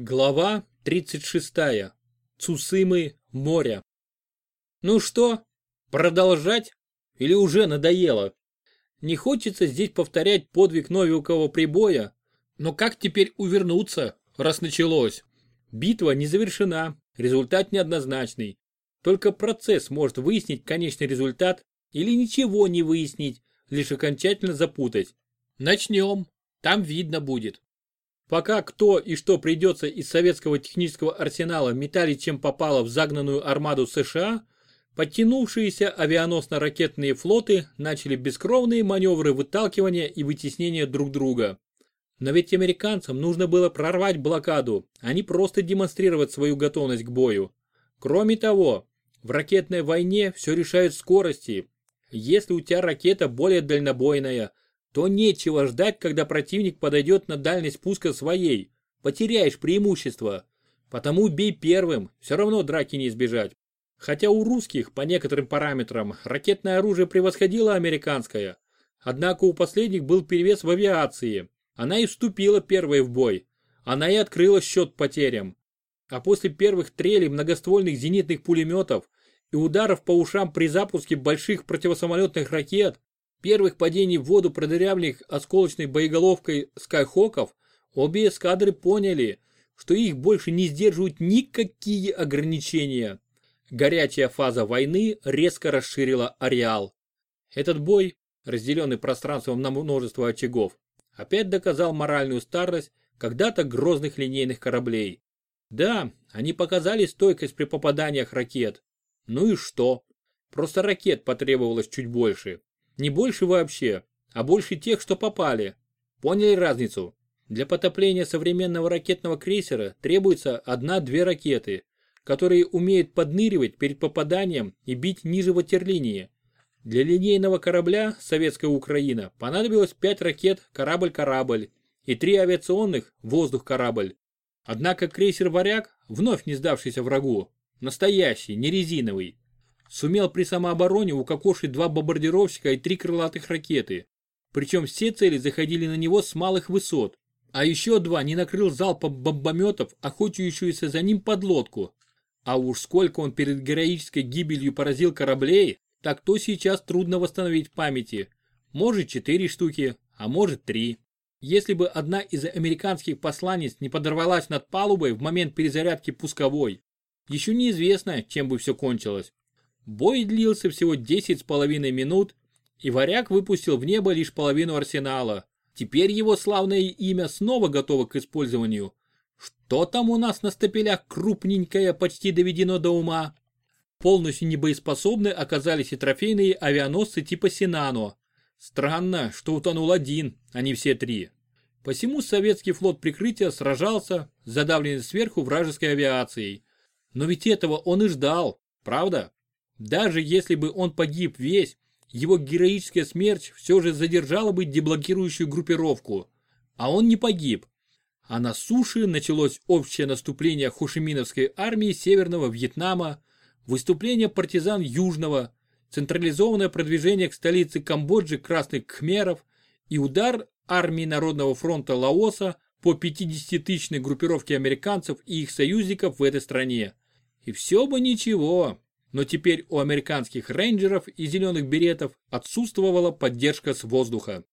Глава 36. Цусымы моря. Ну что, продолжать? Или уже надоело? Не хочется здесь повторять подвиг новенького прибоя, но как теперь увернуться, раз началось? Битва не завершена, результат неоднозначный. Только процесс может выяснить конечный результат или ничего не выяснить, лишь окончательно запутать. Начнем, там видно будет. Пока кто и что придется из советского технического арсенала метали чем попало в загнанную армаду США, подтянувшиеся авианосно-ракетные флоты начали бескровные маневры выталкивания и вытеснения друг друга. Но ведь американцам нужно было прорвать блокаду, а не просто демонстрировать свою готовность к бою. Кроме того, в ракетной войне все решают скорости. Если у тебя ракета более дальнобойная – то нечего ждать, когда противник подойдет на дальность пуска своей. Потеряешь преимущество. Потому бей первым, все равно драки не избежать. Хотя у русских, по некоторым параметрам, ракетное оружие превосходило американское. Однако у последних был перевес в авиации. Она и вступила первой в бой. Она и открыла счет потерям. А после первых трелей многоствольных зенитных пулеметов и ударов по ушам при запуске больших противосамолетных ракет, первых падений в воду продырявленных осколочной боеголовкой скайхоков, обе эскадры поняли, что их больше не сдерживают никакие ограничения. Горячая фаза войны резко расширила ареал. Этот бой, разделенный пространством на множество очагов, опять доказал моральную старость когда-то грозных линейных кораблей. Да, они показали стойкость при попаданиях ракет. Ну и что? Просто ракет потребовалось чуть больше. Не больше вообще, а больше тех, что попали. Поняли разницу? Для потопления современного ракетного крейсера требуется одна-две ракеты, которые умеют подныривать перед попаданием и бить ниже ватерлинии. Для линейного корабля «Советская Украина» понадобилось 5 ракет «Корабль-корабль» и 3 авиационных «Воздух-корабль». Однако крейсер «Варяг», вновь не сдавшийся врагу, настоящий, не резиновый, сумел при самообороне укокошить два бомбардировщика и три крылатых ракеты. Причем все цели заходили на него с малых высот. А еще два не накрыл залпом бомбометов, охотящуюся за ним подлодку. А уж сколько он перед героической гибелью поразил кораблей, так то сейчас трудно восстановить в памяти. Может четыре штуки, а может три. Если бы одна из американских посланниц не подорвалась над палубой в момент перезарядки пусковой, еще неизвестно, чем бы все кончилось. Бой длился всего 10 с половиной минут, и варяг выпустил в небо лишь половину арсенала. Теперь его славное имя снова готово к использованию. Что там у нас на стапелях крупненькое почти доведено до ума? Полностью небоеспособны оказались и трофейные авианосцы типа Синано. Странно, что утонул один, а не все три. Посему советский флот прикрытия сражался, задавленный сверху вражеской авиацией. Но ведь этого он и ждал, правда? Даже если бы он погиб весь, его героическая смерть все же задержала бы деблокирующую группировку. А он не погиб. А на суше началось общее наступление хошиминовской армии Северного Вьетнама, выступление партизан Южного, централизованное продвижение к столице Камбоджи Красных Кхмеров и удар армии Народного фронта Лаоса по 50-тысячной группировке американцев и их союзников в этой стране. И все бы ничего, но теперь у американских рейнджеров и зеленых беретов отсутствовала поддержка с воздуха.